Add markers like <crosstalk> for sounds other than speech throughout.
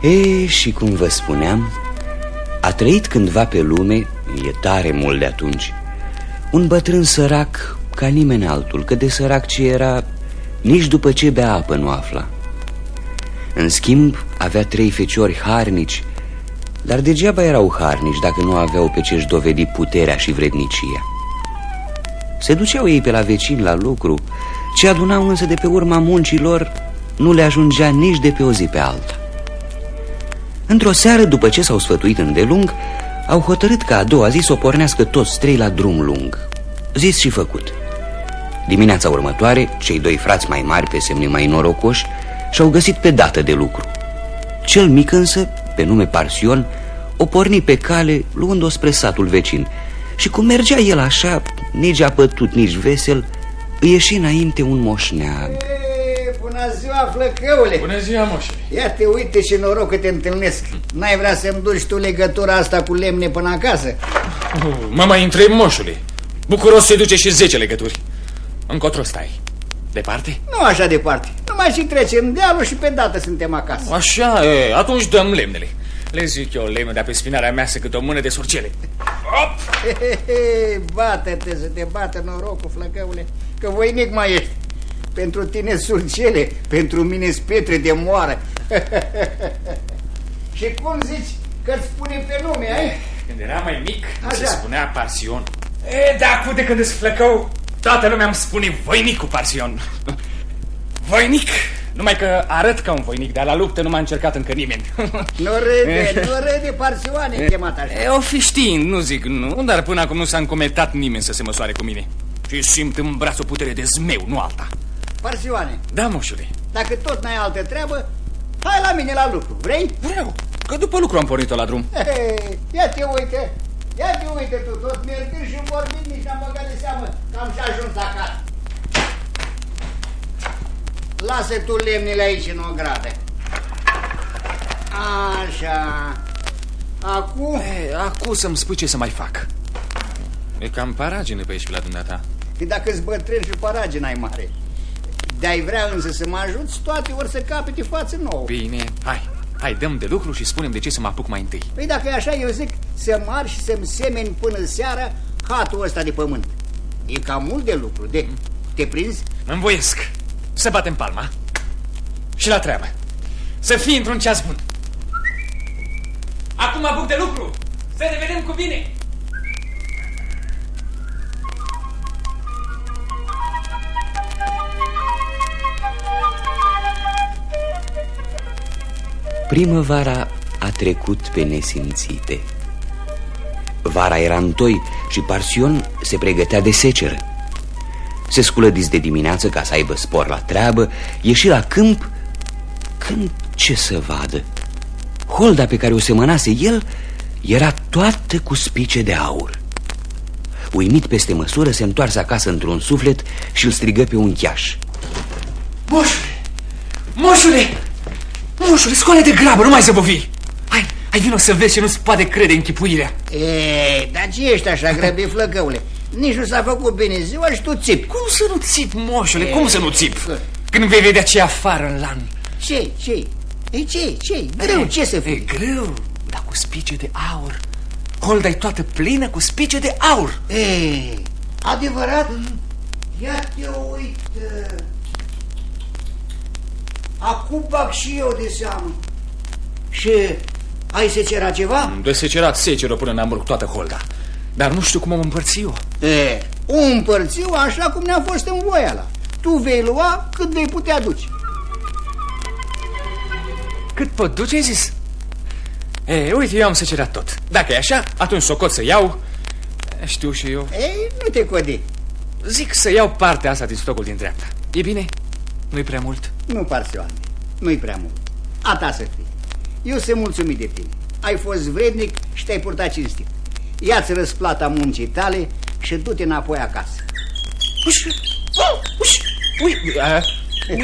E, și cum vă spuneam, a trăit cândva pe lume, e tare mult de atunci, un bătrân sărac ca nimeni altul, că de sărac ce era, nici după ce bea apă nu afla. În schimb, avea trei feciori harnici, dar degeaba erau harnici dacă nu aveau pe ce-și dovedi puterea și vrednicia. Se duceau ei pe la vecini la lucru, ce adunau însă de pe urma muncilor nu le ajungea nici de pe o zi pe alta. Într-o seară, după ce s-au sfătuit îndelung, au hotărât ca a doua zi să o pornească toți trei la drum lung. Zis și făcut. Dimineața următoare, cei doi frați mai mari, pe semne mai norocoși, și-au găsit pe dată de lucru. Cel mic însă, pe nume Parsion, o porni pe cale, luând-o spre satul vecin. Și cum mergea el așa, nici apătut, nici vesel, îi ieși înainte un moșneag. Bună ziua, flăcăule! Bună ziua, moșe! Ia te uite și noroc că te întâlnesc. N-ai vrea să-mi duci tu legătura asta cu lemne până acasă? Uh, mă mai întreb, moșule. Bucuros se duce și zece legături. Încotro stai. Departe? Nu așa departe. Numai și trecem dealul și pe dată suntem acasă. Așa, e, atunci dăm lemnele. Le zic eu lemne, dar pe spinarea mea se cât o mână de surcele. Bate-te să te bată norocul, flăcăule, că voinic mai ești. Pentru tine surcele, pentru mine spetre de moară. <laughs> și cum zici că-ți spune pe nume, ai? Când era mai mic, Așa. se spunea Parsion. E, da, acum de când îți flăcău, toată lumea îmi spune voinic cu Parsion. Voinic, numai că arăt ca un voinic, dar la luptă nu m-a încercat încă nimeni. <laughs> Nu râde, nu râde, parsioane, chemat așa. E, o fi știind, nu zic nu, dar până acum nu s-a încometat nimeni să se măsoare cu mine. Și simt în braț o putere de zmeu, nu alta. Parsioane, Da, moșule, dacă tot n-ai altă treabă, hai la mine la lucru, vrei? vreau, că după lucru am pornit-o la drum. Hei, ia te uite, ia te uite tu, tot mergând și vorbind, nici n-am băgat de seamă că am și ajuns acasă. Lasă tu lemnile aici în ogradă. Așa. Acum, E, acum să-mi spui ce să mai fac. E cam paragină pe aici pe la dumneata. că dacă-ți bătrân și paragina ai mare. De-ai vrea însă să mă ajuți, toate ori să capete față nouă. Bine, hai, hai, dăm de lucru și spunem de ce să mă apuc mai întâi. Păi dacă e așa, eu zic să marși și să-mi semeni până seara hatul ăsta de pământ. E cam mult de lucru, de... Te prinzi? Îmi voiesc să batem palma și la treabă. Să fii într-un ceas bun. Acum apuc de lucru. Să ne vedem cu bine. Primăvara a trecut pe nesimțite. Vara era întoi și Parsion se pregătea de seceră. Se sculă dis de dimineață ca să aibă spor la treabă, ieși la câmp, când ce să vadă? Holda pe care o semănase el era toată cu spice de aur. Uimit peste măsură, se întoarse acasă într-un suflet și îl strigă pe un cheaș. Moșule! Moșule! Moșule, scoală de grabă, nu mai zăbovi! Hai, hai vino să vezi ce nu-ți poate crede închipuirea. E, dar ce ești așa <laughs> grăbit, flăcăule? Nici nu s-a făcut bine ziua și tu țipi. Cum să nu țip, moșule, cum să nu țip? Când vei vedea ce afară în lan. Ce, ce? E ce, ce? Greu, ce să E fie? greu, dar cu spice de aur. Holda e toată plină cu spice de aur. E, adevărat? Ia te uită. Acum bag și eu de seamă. Și ai secera ceva? De secerat seceră până n-am rupt toată holda. Dar nu știu cum am împărți eu. E, un împărțiu așa cum ne-a fost în voiala. Tu vei lua cât vei putea duce. Cât pot duce, ai zis? E, uite, eu am secerat tot. Dacă e așa, atunci socot să iau... Știu și eu. Ei, nu te codi. Zic să iau partea asta din stocul din dreapta. E bine? Nu-i prea mult? Nu, parsioane. Nu-i prea mult. A ta să fie. Eu sunt mulțumit de tine. Ai fost vrednic și te-ai purtat cinstit. Ia-ți răsplata muncii tale și du-te înapoi acasă. Uși! Uși! Ui, a,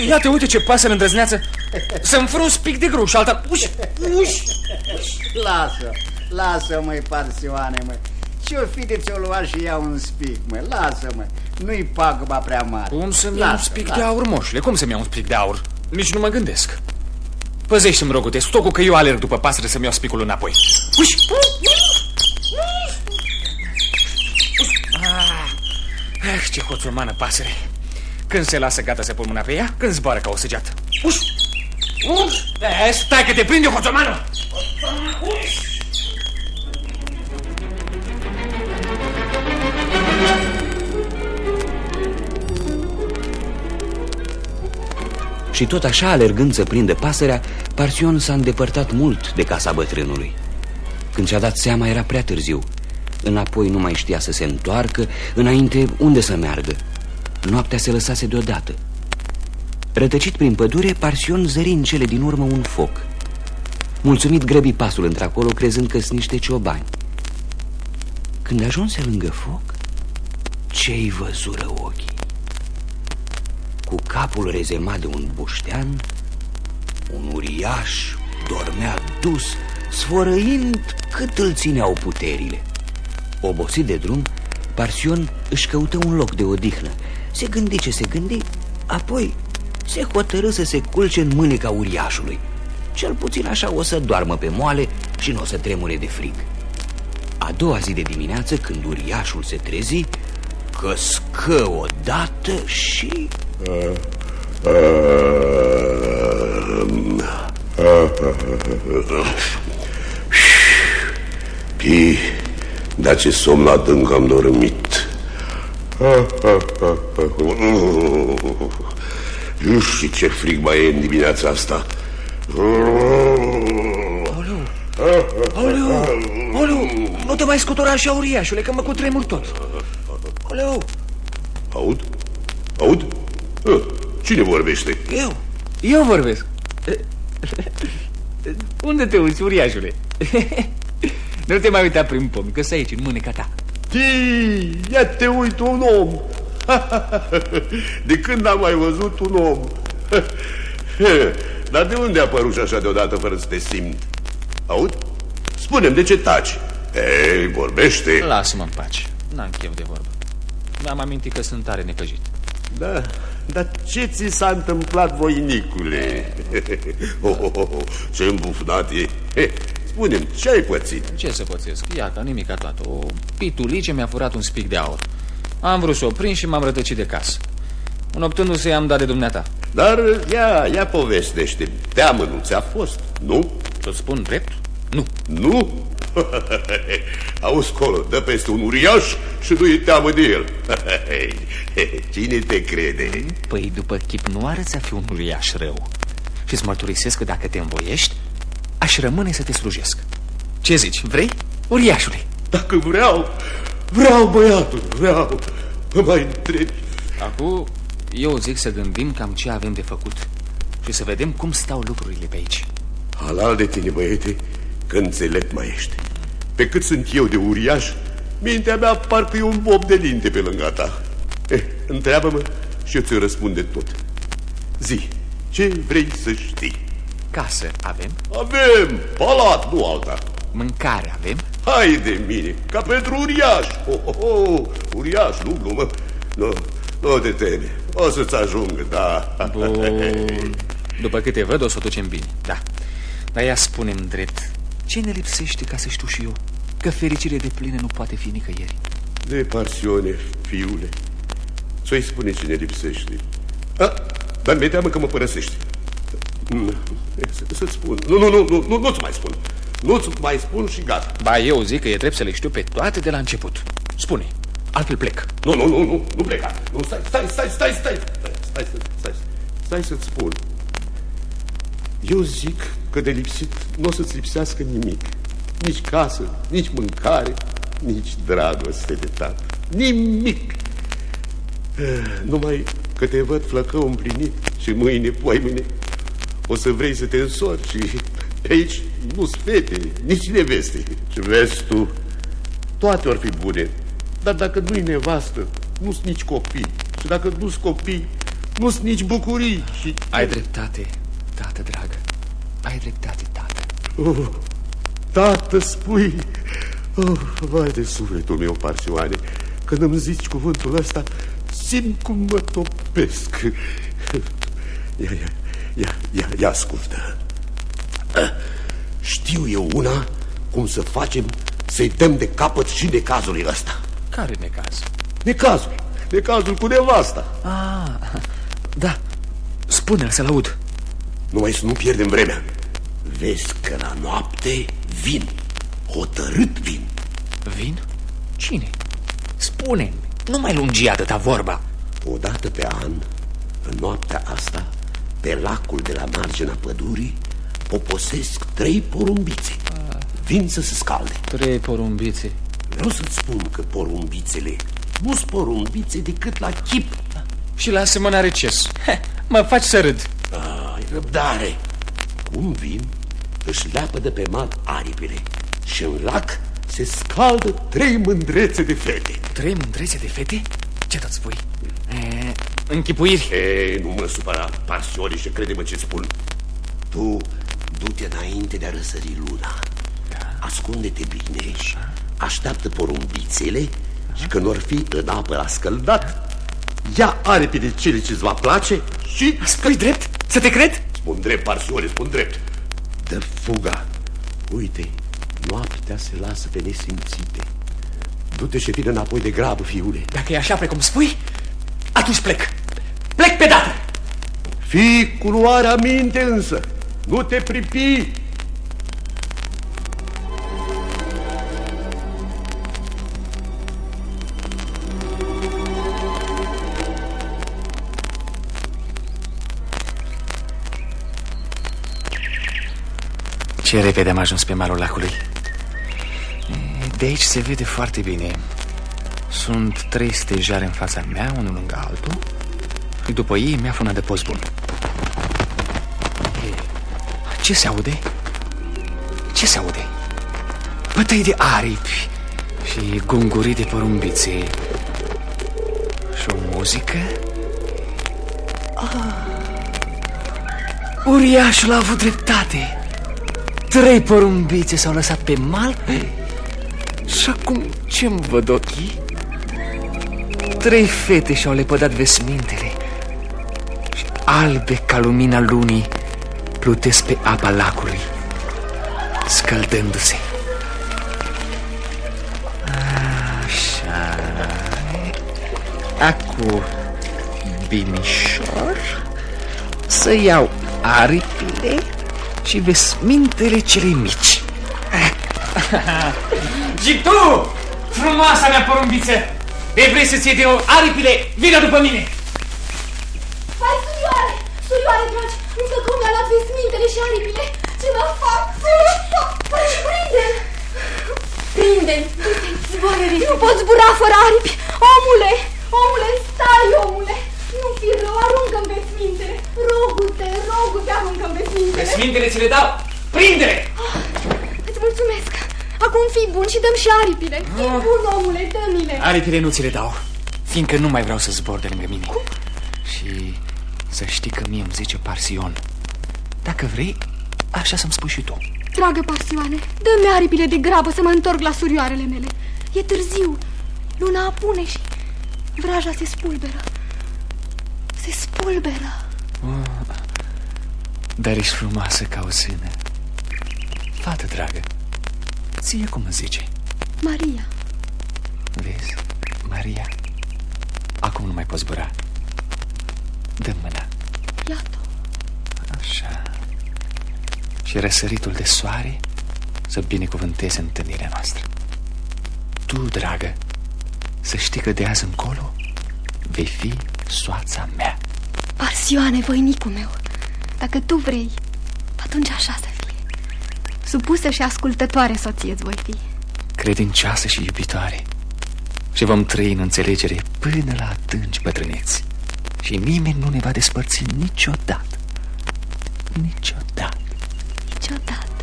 iată, uite ce pasăre îndrăzneață. Să-mi fără un spic de gruș, alta... Uși! Uși! Lasă, lasă măi, parsioane, mă. Ce-o fi de ți-o lua și ia un spic, mă? Lasă, mă. Nu-i pagba prea mare. Cum să-mi iau un Lasă, spic lasă. de aur, moșule? Cum să-mi iau un spic de aur? Nici nu mă gândesc. Păzește-mi, rogute, stocul că eu alerg după pasăre să-mi iau spicul înapoi. Uși! Ah, eh, ce hoțurmană pasăre. Când se lasă gata să pun mâna pe ea, când zboară ca o săgeată. Uși! Uși! Eh, stai că te prinde, hoțurmană! Uși! Și tot așa, alergând să prinde pasărea, Parsion s-a îndepărtat mult de casa bătrânului. Când și-a dat seama, era prea târziu. Înapoi nu mai știa să se întoarcă, înainte unde să meargă. Noaptea se lăsase deodată. Rătăcit prin pădure, Parsion zări în cele din urmă un foc. Mulțumit grăbi pasul într-acolo, crezând că sunt niște ciobani. Când ajunse lângă foc, ce-i văzură ochii? Cu capul rezemat de un buștean, un uriaș dormea dus, sfărăind cât îl țineau puterile. Obosit de drum, Parsion își căută un loc de odihnă. Se gândi ce se gândi, apoi se hotărâ să se culce în mâneca uriașului. Cel puțin așa o să doarmă pe moale și nu o să tremure de frig. A doua zi de dimineață, când uriașul se trezi, căscă odată și Pi, dar ce somn adânc am dormit. Și ce frig mai e în dimineața asta. Aoleu, aoleu, aoleu, nu te mai scutura așa, uriașule, că mă cutremur tot. Aoleu, Aud? Aud? Hă, Cine vorbește? eu, Eu vorbesc. Unde te uiți, uriașule? Nu te mai uita prin pom, că aici, în mâneca ta. Tii, ia te uit un om. De când am mai văzut un om? Dar de unde a apărut și așa deodată fără să te simt? Aud? Spune-mi, de ce taci? Ei, vorbește. Lasă-mă în pace. N-am chef de vorbă. Mi-am amintit că sunt tare necăjit. Da, dar ce ți s-a întâmplat, voinicule? Oh, oh, oh, ce îmbufnat e. He, Spune-mi, ce ai pățit? Ce să pățesc? Iată, nimica toată. O pitulice mi-a furat un spic de aur. Am vrut să o prind și m-am rătăcit de casă. Înoptându-se i-am dat de dumneata. Dar ia, ia povestește Teamă nu ți-a fost, nu? Să-ți spun drept? Nu. Nu? <laughs> Auzi colo, dă peste un uriaș și nu e teamă de el <laughs> Cine te crede? Păi după chip nu arăți a fi un uriaș rău. Și-ți mărturisesc că dacă te învoiești, aș rămâne să te slujesc. Ce zici, vrei? Uriașule. Dacă vreau, vreau băiatul, vreau Mă mai întrebi Acum, eu zic să gândim cam ce avem de făcut și să vedem cum stau lucrurile pe aici. Halal de tine, băiete, că înțelept mai ești. Pe cât sunt eu de uriaș Mintea mea parcă e un bob de linte pe lângă ta. Eh, Întreabă-mă și eu ți-o răspunde tot. Zi, ce vrei să știi? Casă avem, Avem! Palat, nu alta. Mâncare avem, Hai de mine, ca pentru uriaș. Oh, oh, oh, Uriaș, nu glumă. Nu, nu te teme, o să-ți ajungă, da. Bun. <laughs> După câte văd, o să o ducem bine, da. Dar ia spunem drept, ce ne lipsește ca să știu și eu? Că fericire de plină nu poate fi nicăieri. De pasiune, fiule. Să-i spune ce ne lipsește. A, dar mi-e teamă că mă părăsești. Mm, să- Să-ți spun. Nu, nu, nu, nu, nu, nu-ți mai spun. Nu-ți mai spun și gata. Ba, eu zic că e drept să le știu pe toate de la început. Spune, altfel plec. Nu, nu, nu, nu, nu pleca. Nu, stai, stai, stai, stai, stai. Stai, stai, stai, stai, stai să-ți spun. Eu zic că de lipsit nu o să-ți lipsească nimic Nici casă, nici mâncare, nici dragoste de tată Nimic Eh, Numai că te văd flăcău împlinit și mâine, poi mâine o să vrei să te însori și pe aici nu-s fete, nici neveste. Și vezi tu, toate or fi bune, dar dacă nu-i nevastă, nu-s nici copii. Și dacă nu-s copii, nu-s nici bucurii. Și... Ai dreptate, tată dragă. Ai dreptate, tată. Oh, tată, spui... Oh, vai de sufletul meu, Parsioane, când îmi zici cuvântul ăsta, simt cum mă topesc. Ia, ia, ia, ia, ia ascultă. Știu eu una cum să facem să-i dăm de capăt și de cazul ăsta. Care necaz? Necazul. Necazul cu nevasta. Ah, da. Spune-l să-l aud. Numai să nu pierdem vremea. Vezi că la noapte vin. Hotărât vin. Vin? Cine? spune nu mai lungi atâta vorba. O dată pe an, în noaptea asta, pe lacul de la marginea pădurii, poposesc trei porumbițe. Vin să se scalde. Trei porumbițe? Vreau să-ți spun că porumbițele nu sunt porumbițe decât la chip. Și la asemănare ces. Mă faci să râd. Ai răbdare. Cum vin, își leapă de pe mal aripile și în lac se scaldă trei mândrețe de fete. Trei mândrețe de fete? Ce tot spui? E, închipuiri? E, nu mă supăra, parsiori și crede-mă ce spun. Tu du-te înainte de a răsări luna. Da. Ascunde-te bine, Așa. așteaptă porumbițele Aha. și când or fi în apă la scăldat, ia aripi de cele ce-ți va place și... Spui drept? Să te cred? Spun drept, parsiori, spun drept. Dă fuga. Uite, Noaptea se lasă pe nesimțite. Du-te și vină înapoi de grabă, fiule. Dacă e așa precum spui, atunci plec. Plec pe dată. Fii cu luarea minte însă. Nu te pripi. Ce repede am ajuns pe malul lacului. De aici se vede foarte bine. Sunt trei stejare în fața mea, unul lângă altul, și după ei mi-a una de post bun. Ce se aude? Ce se aude? Bătăi de aripi și gungurii de porumbițe și o muzică. Ah. Uriașul a avut dreptate. Trei porumbițe s-au lăsat pe mal și acum ce-mi văd ochii? Trei fete și-au lepădat vesmintele și albe ca lumina lunii plutesc pe apa lacului, scăldându-se. Așa... Acum, binișor, să iau aripile și vesmintele cele mici. <laughs> și tu, frumoasa mea porumbiță, de vrei să-ți iei de o aripile, vină după mine! Hai, surioare, surioare, dragi, încă cum mi-a luat vesmintele și aripile, ce mă fac? Și prinde prinde zboară repede. Nu pot zbura fără aripi, omule, omule, stai, omule! Nu fi rău, aruncă-mi vesmintele, rogu-te, rogu-te, aruncă-mi vesmintele. Vesmintele ți le dau, prinde-le! Oh, îți mulțumesc. Acum fii bun și dăm și aripile. Fii oh. bun, omule, dă-mi-le. Aripile nu ți le dau, fiindcă nu mai vreau să zbor de lângă mine. Cum? Și să știi că mie îmi zice Parsion. Dacă vrei, așa să-mi spui și tu. Dragă Parsioane, dă-mi aripile de grabă să mă întorc la surioarele mele. E târziu, luna apune și vraja se spulberă. Se spulberă. Oh, dar ești frumoasă ca o sână. Fată dragă, Ție cum îmi zice? Maria. Vezi, Maria. Acum nu mai poți zbura. Dă mâna. Iată Așa. Și răsăritul de soare Să binecuvânteze întâlnirea noastră. Tu, dragă Să știi că de azi încolo Vei fi soața mea. Parsioane, voinicul meu Dacă tu vrei Atunci așa să fie. Supusă și ascultătoare soție voi fi. Credincioasă și iubitoare. Și vom trăi în înțelegere până la adânci bătrâneți. Și nimeni nu ne va despărți niciodată. Niciodată. Niciodată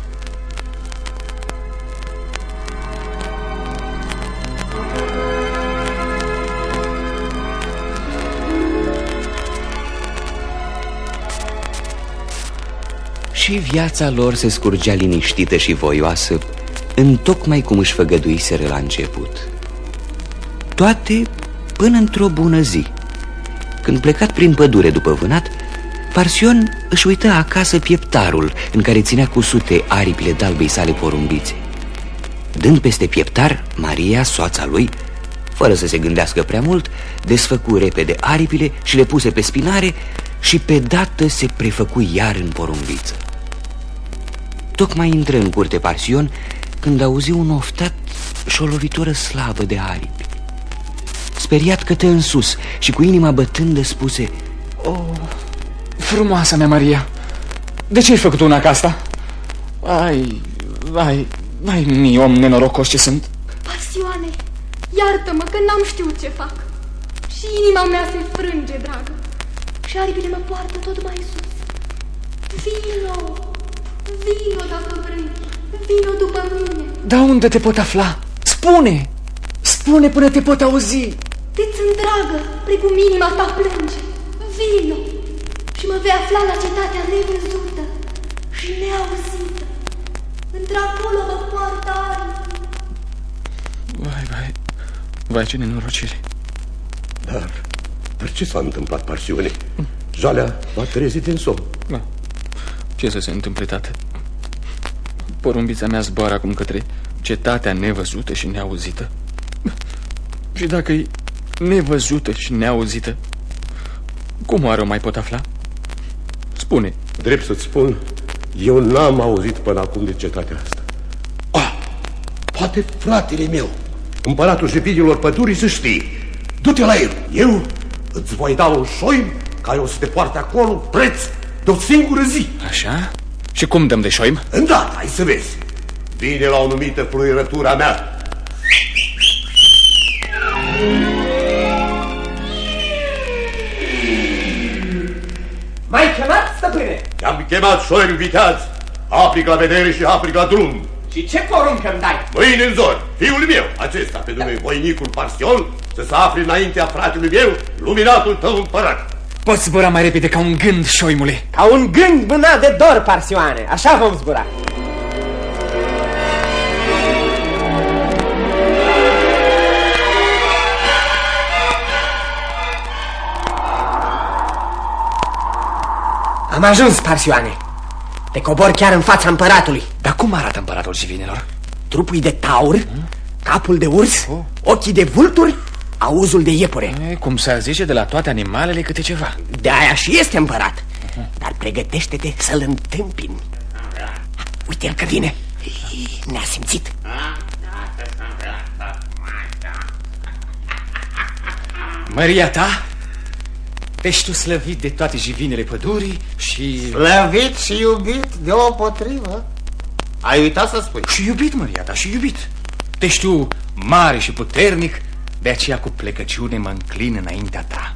Și viața lor se scurgea liniștită și voioasă, întocmai cum își făgăduiseră la început. Toate până într-o bună zi, când plecat prin pădure după vânat, Parsion își uită acasă pieptarul în care ținea cu sute aripile dalbei sale porumbițe. Dând peste pieptar, Maria, soața lui, fără să se gândească prea mult, desfăcu repede aripile și le puse pe spinare și pe dată se prefăcu iar în porumbiță. Tocmai intră în curte Parsion când auzi un oftat și o lovitură slabă de aripi. Speriat cătă în sus și cu inima bătândă spuse Oh, frumoasa mea, Maria, de ce ai făcut una ca asta? Ai, ai, ai, mi om nenorocos ce sunt Pasioane, iartă-mă că n-am știut ce fac Și inima mea se frânge, dragă Și aripile mă poartă tot mai sus Vino, vino dacă vrei. Vino după mine. Dar unde te pot afla? Spune! Spune până te pot auzi! Te-ți dragă, precum inima ta plânge. Vino și mă vei afla la cetatea nevăzută și neauzită. Într-acolo mă poartă aripi Vai, vai, vai ce nenorocire. Dar, dar ce s-a întâmplat, Parsiune? Jalea va trezi din somn. Da. Ce să se întâmple, tată? Porumbița mea zboară acum către cetatea nevăzută și neauzită. Și dacă e nevăzută și neauzită Cum oare o mai pot afla? Spune. Drept să-ți spun, eu n-am auzit până acum de cetatea asta. Ah, poate fratele meu. Împăratul jevidilor pădurii să știe. Du-te la el, eu îți voi da un șoim Care o să te poarte acolo preț de o singură zi Așa? Și cum dăm de șoim? Îndată, hai să vezi Vine la o numită fluierătura mea M-ai chemat, stăpâne? Te-am chemat șoim viteaz Aplic la vedere și aplic la drum Și ce poruncă îmi dai? Mâine în zor, fiul meu, acesta pe nume voinicul Parsion Să se afle înaintea fratelui meu, luminatul tău împărat Poți zbura mai repede ca un gând, șoimule. Ca un gând mânat de dor, Parsioane, așa vom zbura. Am ajuns, Parsioane. Te cobor chiar în fața împăratului. Dar cum arată împăratul civinilor? Trupul de taur, capul de urs, ochii de vulturi, auzul de iepure. E, cum să zice de la toate animalele câte ceva. De aia și este împărat. Dar pregătește-te să-l întâmpini Uite-l că vine. Ne-a simțit. Maria ta, ești tu slăvit de toate jivinele pădurii și... Slăvit și iubit deopotrivă. Ai uitat să spui. Și iubit, Maria ta, și iubit. Te știu mare și puternic De aceea cu plecăciune mă înclin înaintea ta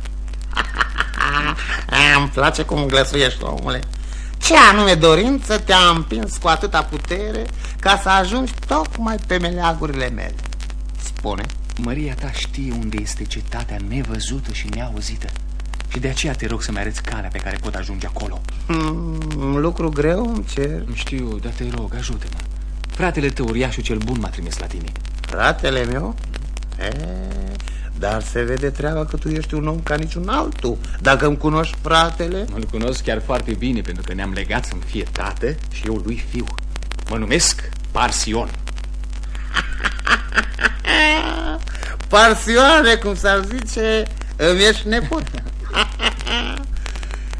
<laughs> Îmi place cum glăsuiești, omule. Ce anume dorință te-a împins cu atâta putere ca să ajungi tocmai pe meleagurile mele? Spune. Maria ta știe unde este cetatea nevăzută și neauzită Și de aceea te rog să-mi arăți calea pe care pot ajunge acolo Hmm, lucru greu îmi cer. Știu, dar te rog, ajută-mă Fratele tău, uriașul cel bun, m-a trimis la tine Fratele meu? E, dar se vede treaba că tu ești un om ca niciun altul. Dacă îmi cunoști fratele... Mă cunosc chiar foarte bine pentru că ne-am legat să-mi fie tată și eu lui fiu Mă numesc Parsion <laughs> Parsioane, cum s-ar zice, îmi ești nepot. <laughs>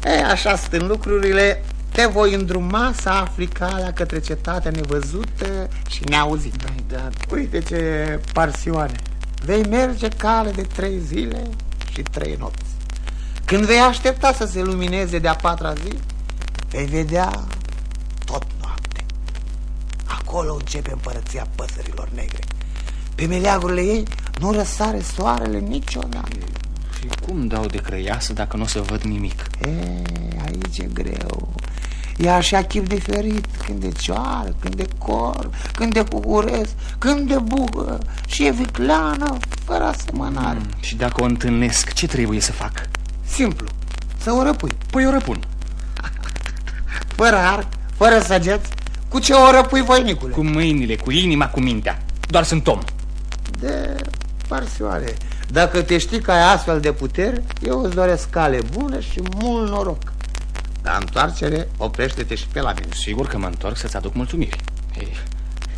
e, așa stând lucrurile, te voi îndruma să afli calea către cetatea nevăzută și neauzită. Da, Uite ce parsioane. Vei merge cale de trei zile și trei nopți. Când vei aștepta să se lumineze de-a patra zi, vei vedea tot noapte. Acolo începe împărăția păsărilor negre. Pe meleagurile ei nu răsare soarele niciodată. Și cum dau de crăiasă dacă nu o să văd nimic? E, aici e greu. E așa chip diferit, când de cioară, când de cor, când de cucurez, când de bugă și e vicleană, fără asemănare. Mm. Și dacă o întâlnesc, ce trebuie să fac? Simplu, să o răpui, Păi o răpun <laughs> fără arc, fără săgeți, cu ce o răpui, voinicule? Cu mâinile, cu inima, cu mintea Doar sunt om De parsioare. Dacă te știi că ai astfel de putere, eu îți doresc cale bună și mult noroc. La întoarcere, oprește-te și pe la mine. Sigur că mă întorc să-ți aduc mulțumiri. Ei,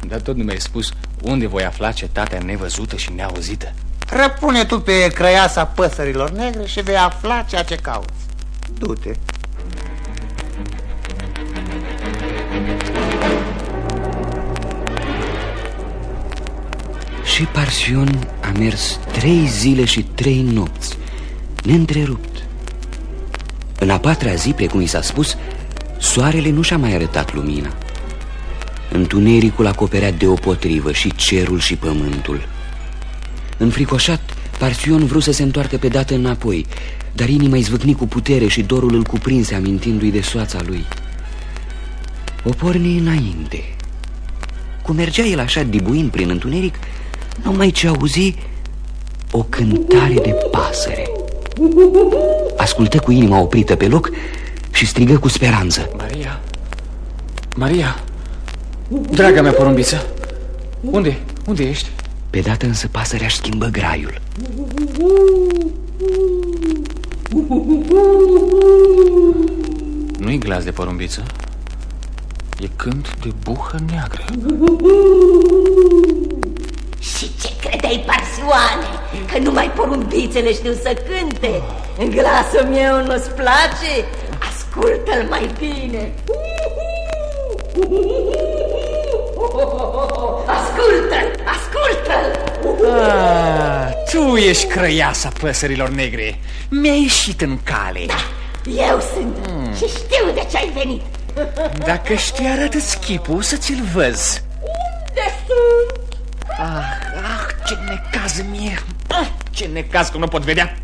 dar tot nu mi-ai spus unde voi afla cetatea nevăzută și neauzită. Răpune tu pe crăiasa păsărilor negre și vei afla ceea ce cauți. Du-te. Și Parsion a mers trei zile și trei nopți, neîntrerupt. În a patra zi, precum i s-a spus, soarele nu și-a mai arătat lumina. Întunericul acoperea deopotrivă și cerul și pământul. Înfricoșat, Parsion vrut să se întoarcă pe dată înapoi, dar inima izvâcni cu putere și dorul îl cuprinse amintindu-i de soața lui. O porni înainte. Cum mergea el așa dibuind prin întuneric, numai ce auzi o cântare de pasăre. Ascultă cu inima oprită pe loc și strigă cu speranță. Maria! Maria! Draga mea porumbiță! Unde? Unde ești? Pe dată însă pasărea își schimbă graiul. Nu-i glas de porumbiță. E cânt de buhă neagră. Și ce credeai, Parsioane? Că numai porumbițele știu să cânte? Glasul meu nu-ți place? Ascultă-l mai bine! Ascultă-l! Ascultă-l! Ah, tu ești crăiasa păsărilor negre. Mi-ai ieșit în cale. Da, eu sunt și știu de ce ai venit. Dacă știi, arată-ți chipul să ți-l văz. Unde sunt? Ah, ah, ce necaz mie. Ah, ce necaz că nu pot vedea.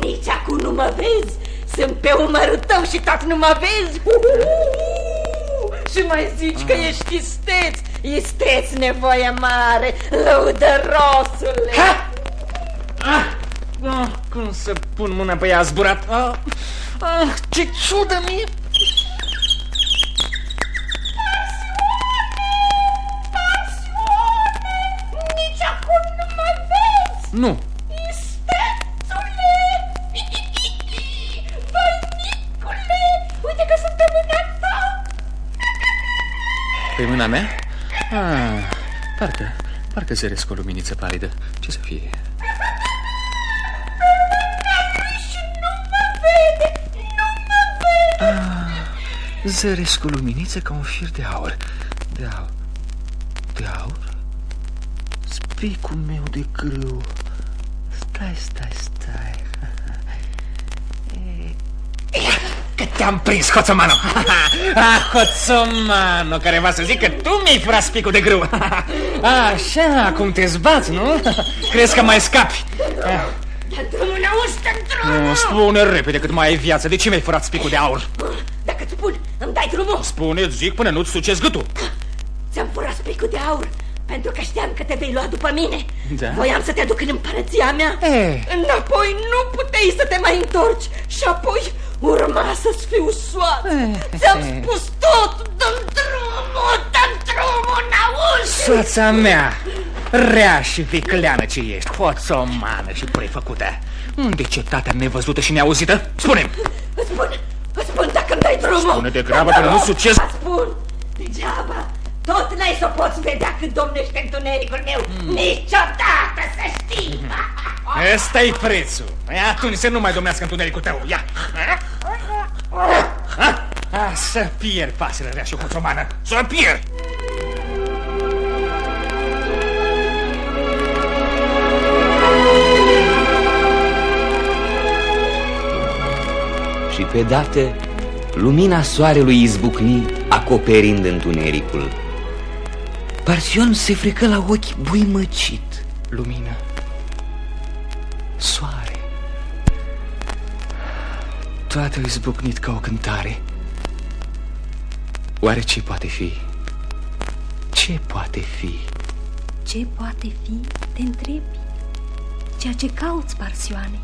Nici acum nu mă vezi. Sunt pe umărul tău și tot nu mă vezi. Și mai zici că ești isteț. Isteț nevoie mare, lăudărosule. Ha! Ah, ah, cum să pun mâna pe ea a zburat? Ah, ah, ce ciudă mie! Nu, Istețule! Voinicule! Uite că sunt pe mâna ta! pe mâna mea? Ah, parcă, parcă zăresc o luminiță palidă. Ce să fie? Și nu mă vede! Nu mă vede! Zăresc o luminiță ca un fir de aur. De aur. De aur? Spicul meu de grâu. Stai, stai, stai. Că te-am prins, hoțomano! <laughs> Ah, hoțomano, care va să zic că tu mi-ai furat spicul de grâu. <laughs> Așa, cum te zbați, nu? <laughs> Crezi că mai scapi? Dar drumul înăuntru, drumul! Nu, spune repede cât mai ai viață. De ce mi-ai furat spicul de aur? Dacă îți spun, îmi dai drumul! Spune, zic, până nu-ți sucezi gâtul. Ți-am furat spicul de aur pentru că știam că te vei lua după mine. Da? Voiam să te aduc în împărăția mea. E. Înapoi nu puteai să te mai întorci și apoi urma să-ți fiu soară. Ți-am spus tot, dă drumul, dă drumul, n-auzi? Soța mea, rea și vicleană ce ești, hoțomană și prefăcută. Unde cetatea nevăzută și neauzită? Spune-mi! Îți spun, îți spun dacă îmi dai drumul. Spune de grabă că nu succes. Îți spun, degeaba. Tot n-ai să poți vedea cât domnește întunericul meu. Hmm. Niciodată, să știi. <laughs> ăsta e prețul. Păi atunci să nu mai domnească întunericul tău. Ia! Ha? Ha, să pierd pasărea rea și hoțomană. Să pierd! Și pe dată, lumina soarelui izbucni, acoperind întunericul. Parsion se frecă la ochi buimăcit. Lumină. Soare. Toate au izbucnit ca o cântare. Oare ce poate fi? Ce poate fi? Ce poate fi, te întrebi? Ceea ce cauți, Parsioane,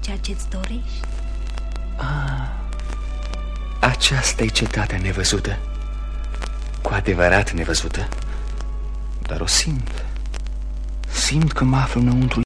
ceea ce-ți dorești. Aceasta e cetatea nevăzută. Cu adevărat nevăzută. Dar o simt. Simt că mă aflu înăuntru